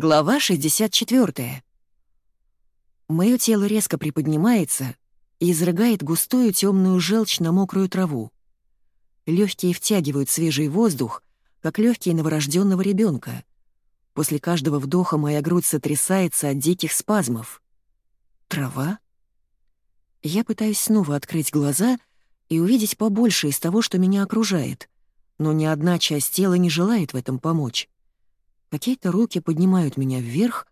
Глава 64. Моё тело резко приподнимается и изрыгает густую темную желчь на мокрую траву. Легкие втягивают свежий воздух, как легкие новорожденного ребенка. После каждого вдоха моя грудь сотрясается от диких спазмов. Трава? Я пытаюсь снова открыть глаза и увидеть побольше из того, что меня окружает, но ни одна часть тела не желает в этом помочь. Какие-то руки поднимают меня вверх,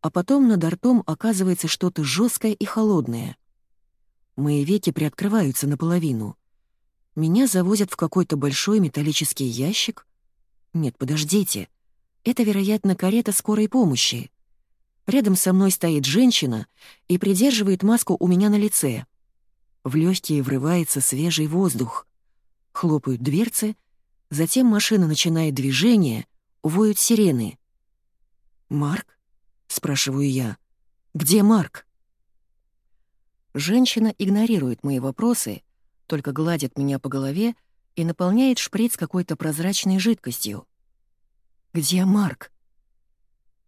а потом над ртом оказывается что-то жесткое и холодное. Мои веки приоткрываются наполовину. Меня завозят в какой-то большой металлический ящик. Нет, подождите. Это, вероятно, карета скорой помощи. Рядом со мной стоит женщина и придерживает маску у меня на лице. В легкие врывается свежий воздух. Хлопают дверцы, затем машина начинает движение — воют сирены. «Марк?» — спрашиваю я. «Где Марк?» Женщина игнорирует мои вопросы, только гладит меня по голове и наполняет шприц какой-то прозрачной жидкостью. «Где Марк?»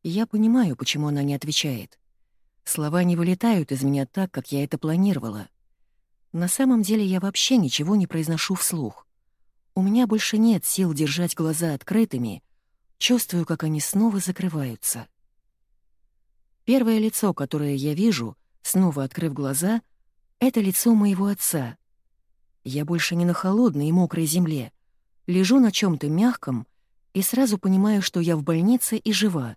Я понимаю, почему она не отвечает. Слова не вылетают из меня так, как я это планировала. На самом деле я вообще ничего не произношу вслух. У меня больше нет сил держать глаза открытыми Чувствую, как они снова закрываются. Первое лицо, которое я вижу, снова открыв глаза, это лицо моего отца. Я больше не на холодной и мокрой земле. Лежу на чем то мягком и сразу понимаю, что я в больнице и жива.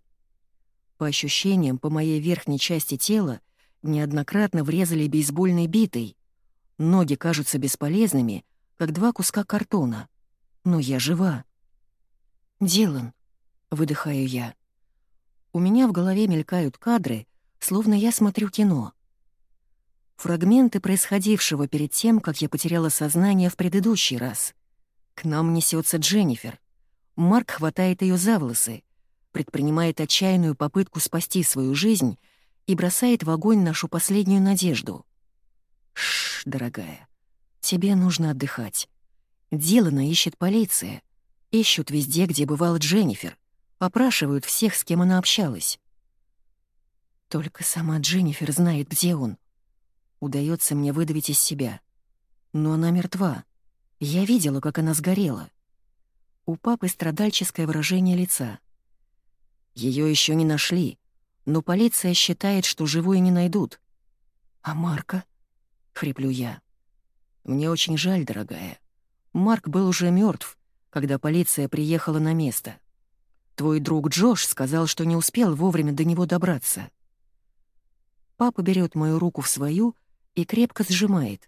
По ощущениям, по моей верхней части тела неоднократно врезали бейсбольной битой. Ноги кажутся бесполезными, как два куска картона. Но я жива. «Дилан, выдыхаю я. У меня в голове мелькают кадры, словно я смотрю кино. Фрагменты происходившего перед тем, как я потеряла сознание в предыдущий раз. К нам несется Дженнифер. Марк хватает ее за волосы, предпринимает отчаянную попытку спасти свою жизнь и бросает в огонь нашу последнюю надежду. Шш, дорогая, тебе нужно отдыхать. Дилана ищет полиция. Ищут везде, где бывала Дженнифер. Опрашивают всех, с кем она общалась. Только сама Дженнифер знает, где он. Удается мне выдавить из себя. Но она мертва. Я видела, как она сгорела. У папы страдальческое выражение лица. Ее еще не нашли, но полиция считает, что живую не найдут. «А Марка?» — хриплю я. «Мне очень жаль, дорогая. Марк был уже мертв, когда полиция приехала на место. Твой друг Джош сказал, что не успел вовремя до него добраться. Папа берет мою руку в свою и крепко сжимает.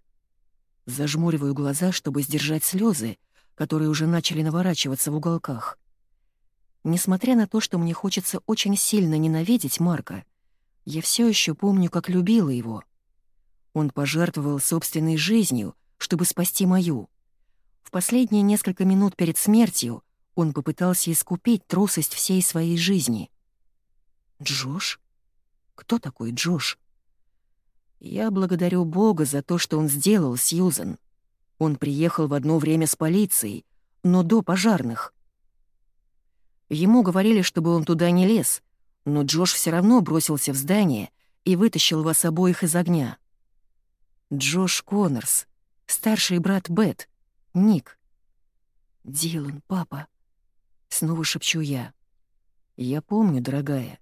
Зажмуриваю глаза, чтобы сдержать слезы, которые уже начали наворачиваться в уголках. Несмотря на то, что мне хочется очень сильно ненавидеть Марка, я все еще помню, как любила его. Он пожертвовал собственной жизнью, чтобы спасти мою. В последние несколько минут перед смертью он попытался искупить трусость всей своей жизни. Джош? Кто такой Джош? Я благодарю Бога за то, что он сделал, Сьюзен. Он приехал в одно время с полицией, но до пожарных. Ему говорили, чтобы он туда не лез, но Джош все равно бросился в здание и вытащил вас обоих из огня. Джош Коннорс, старший брат Бет, Ник. Дилан, папа. Снова шепчу я. «Я помню, дорогая.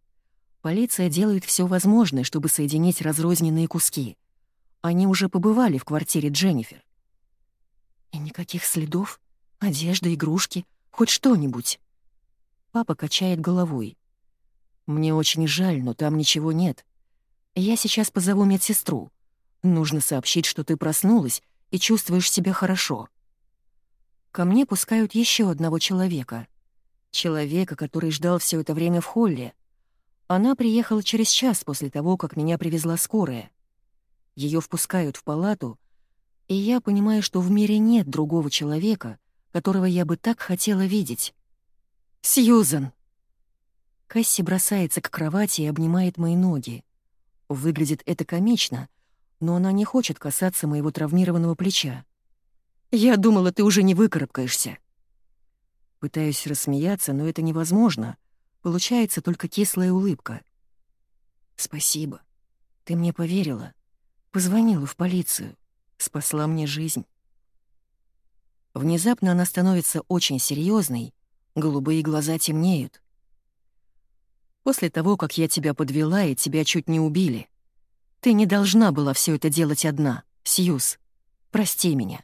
Полиция делает все возможное, чтобы соединить разрозненные куски. Они уже побывали в квартире Дженнифер». «И никаких следов? Одежда, игрушки, хоть что-нибудь?» Папа качает головой. «Мне очень жаль, но там ничего нет. Я сейчас позову медсестру. Нужно сообщить, что ты проснулась и чувствуешь себя хорошо». Ко мне пускают еще одного человека. Человека, который ждал все это время в холле. Она приехала через час после того, как меня привезла скорая. Ее впускают в палату, и я понимаю, что в мире нет другого человека, которого я бы так хотела видеть. «Сьюзан!» Касси бросается к кровати и обнимает мои ноги. Выглядит это комично, но она не хочет касаться моего травмированного плеча. «Я думала, ты уже не выкарабкаешься». Пытаюсь рассмеяться, но это невозможно, Получается только кислая улыбка. «Спасибо. Ты мне поверила. Позвонила в полицию. Спасла мне жизнь». Внезапно она становится очень серьезной, голубые глаза темнеют. «После того, как я тебя подвела и тебя чуть не убили, ты не должна была все это делать одна, Сьюз. Прости меня.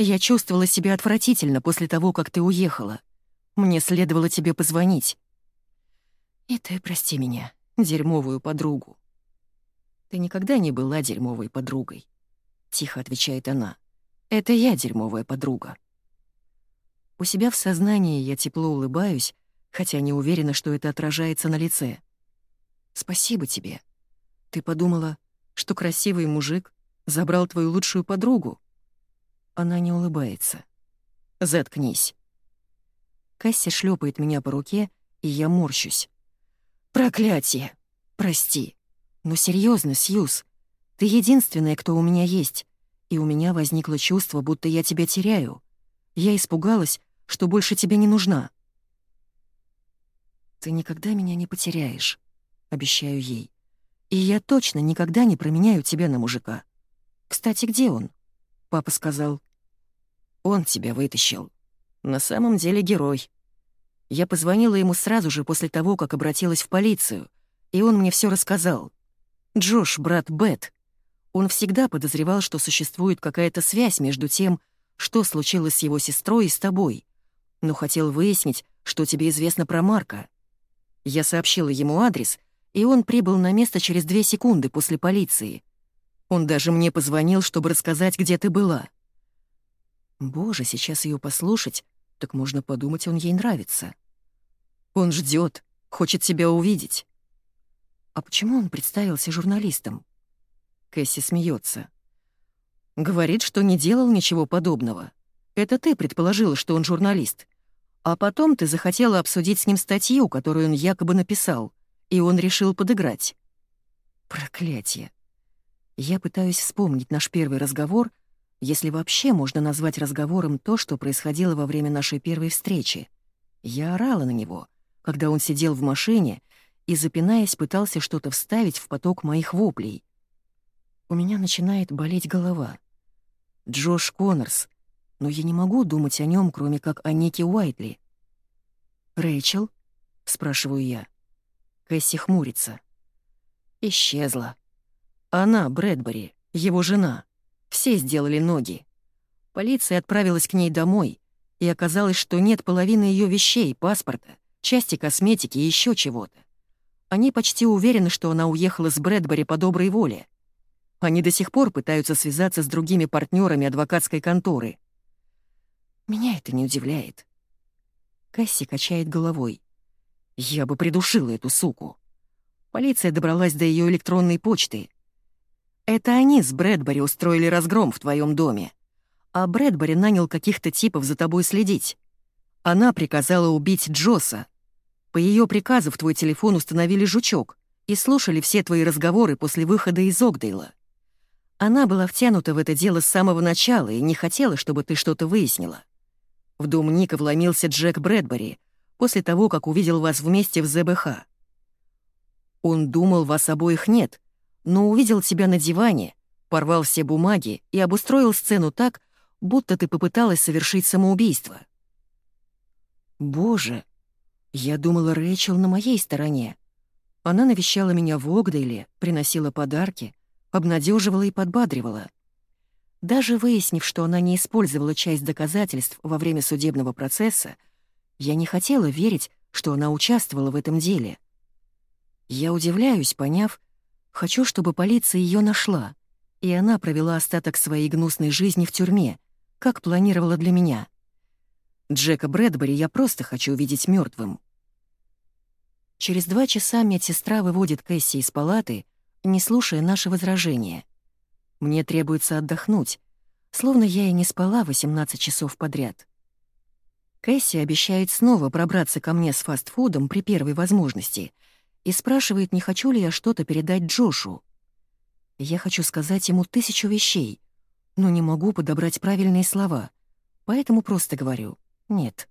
Я чувствовала себя отвратительно после того, как ты уехала. Мне следовало тебе позвонить. И ты прости меня, дерьмовую подругу. Ты никогда не была дерьмовой подругой. Тихо отвечает она. Это я дерьмовая подруга. У себя в сознании я тепло улыбаюсь, хотя не уверена, что это отражается на лице. Спасибо тебе. Ты подумала, что красивый мужик забрал твою лучшую подругу? Она не улыбается. Заткнись. Касси шлепает меня по руке, и я морщусь. Проклятие! Прости. Но серьезно, Сьюз, ты единственная, кто у меня есть, и у меня возникло чувство, будто я тебя теряю. Я испугалась, что больше тебе не нужна. Ты никогда меня не потеряешь, обещаю ей. И я точно никогда не променяю тебя на мужика. Кстати, где он? Папа сказал. Он тебя вытащил. На самом деле герой. Я позвонила ему сразу же после того, как обратилась в полицию, и он мне все рассказал. Джош, брат Бет. Он всегда подозревал, что существует какая-то связь между тем, что случилось с его сестрой и с тобой, но хотел выяснить, что тебе известно про Марка. Я сообщила ему адрес, и он прибыл на место через две секунды после полиции. Он даже мне позвонил, чтобы рассказать, где ты была. Боже, сейчас ее послушать, так можно подумать, он ей нравится. Он ждет, хочет тебя увидеть. А почему он представился журналистом? Кэсси смеется. Говорит, что не делал ничего подобного. Это ты предположила, что он журналист. А потом ты захотела обсудить с ним статью, которую он якобы написал, и он решил подыграть. Проклятие. Я пытаюсь вспомнить наш первый разговор, если вообще можно назвать разговором то, что происходило во время нашей первой встречи. Я орала на него, когда он сидел в машине и, запинаясь, пытался что-то вставить в поток моих воплей. У меня начинает болеть голова. Джош Коннорс, но я не могу думать о нем, кроме как о Нике Уайтли. «Рэйчел?» — спрашиваю я. Кэсси хмурится. «Исчезла», она, Брэдбери, его жена. Все сделали ноги. Полиция отправилась к ней домой, и оказалось, что нет половины ее вещей, паспорта, части косметики и еще чего-то. Они почти уверены, что она уехала с Брэдбери по доброй воле. Они до сих пор пытаются связаться с другими партнерами адвокатской конторы. Меня это не удивляет. Касси качает головой. Я бы придушила эту суку. Полиция добралась до ее электронной почты. Это они с Брэдбери устроили разгром в твоем доме. А Брэдбери нанял каких-то типов за тобой следить. Она приказала убить Джоса. По ее приказу в твой телефон установили жучок и слушали все твои разговоры после выхода из Огдейла. Она была втянута в это дело с самого начала и не хотела, чтобы ты что-то выяснила. В дом Ника вломился Джек Брэдбери после того, как увидел вас вместе в ЗБХ. Он думал, вас обоих нет — но увидел тебя на диване, порвал все бумаги и обустроил сцену так, будто ты попыталась совершить самоубийство. Боже, я думала, Рэйчел на моей стороне. Она навещала меня в Огдейле, приносила подарки, обнадеживала и подбадривала. Даже выяснив, что она не использовала часть доказательств во время судебного процесса, я не хотела верить, что она участвовала в этом деле. Я удивляюсь, поняв, Хочу, чтобы полиция ее нашла, и она провела остаток своей гнусной жизни в тюрьме, как планировала для меня. Джека Брэдбери я просто хочу видеть мертвым. Через два часа медсестра выводит Кэсси из палаты, не слушая наши возражения. Мне требуется отдохнуть, словно я и не спала 18 часов подряд. Кэсси обещает снова пробраться ко мне с фастфудом при первой возможности — и спрашивает, не хочу ли я что-то передать Джошу. Я хочу сказать ему тысячу вещей, но не могу подобрать правильные слова, поэтому просто говорю «нет».